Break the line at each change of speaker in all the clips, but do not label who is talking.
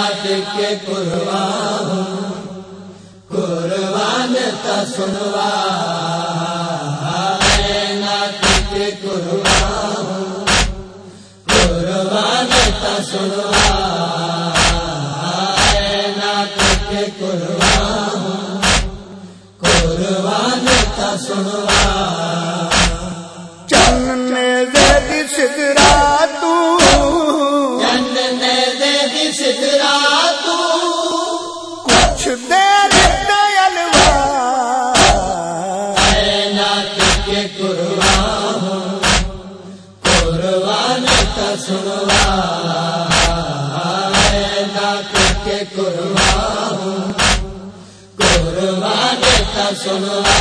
نات کے قربان قربان تا سنوا۔ نات کے قربان قربان تا سنوا۔ نات کے قربان قربان تا سنوا۔
چن سدرا
قربان کا سنوا نات کے ہوں قربان کا سنوا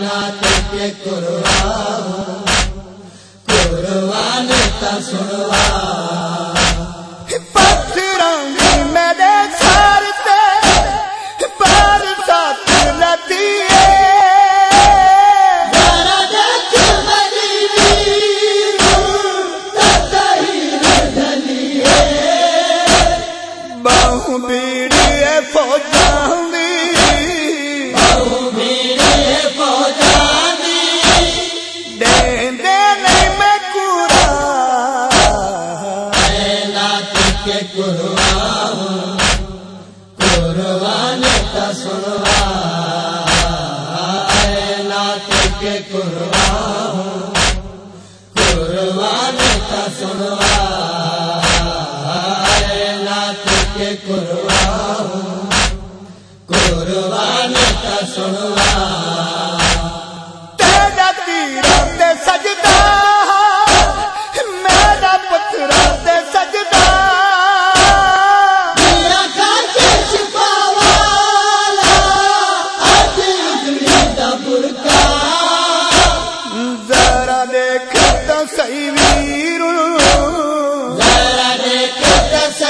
نات کے ہوں قربان کا سنوا سنوا نات کے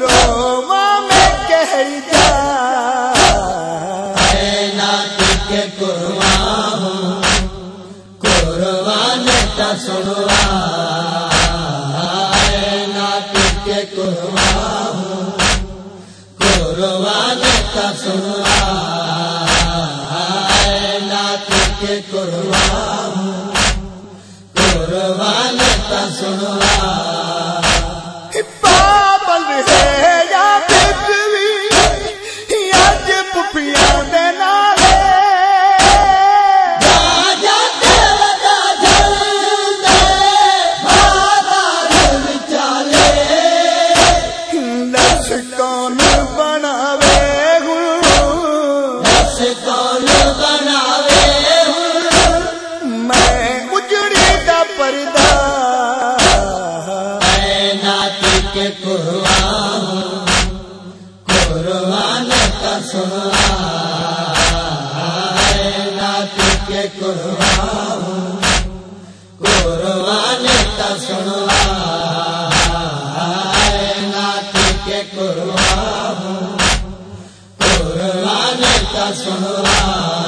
روما میں کہہ جا۔
قربان کا سنوا۔ نات کے قربان قربان کا سنوا۔ نات کے کے قربان قربان کا سنوا نات کے قربان قربان کا سنوا نات کے قربان قربان کا سنوا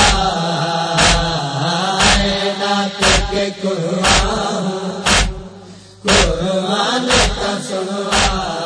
قرآن کا سنوار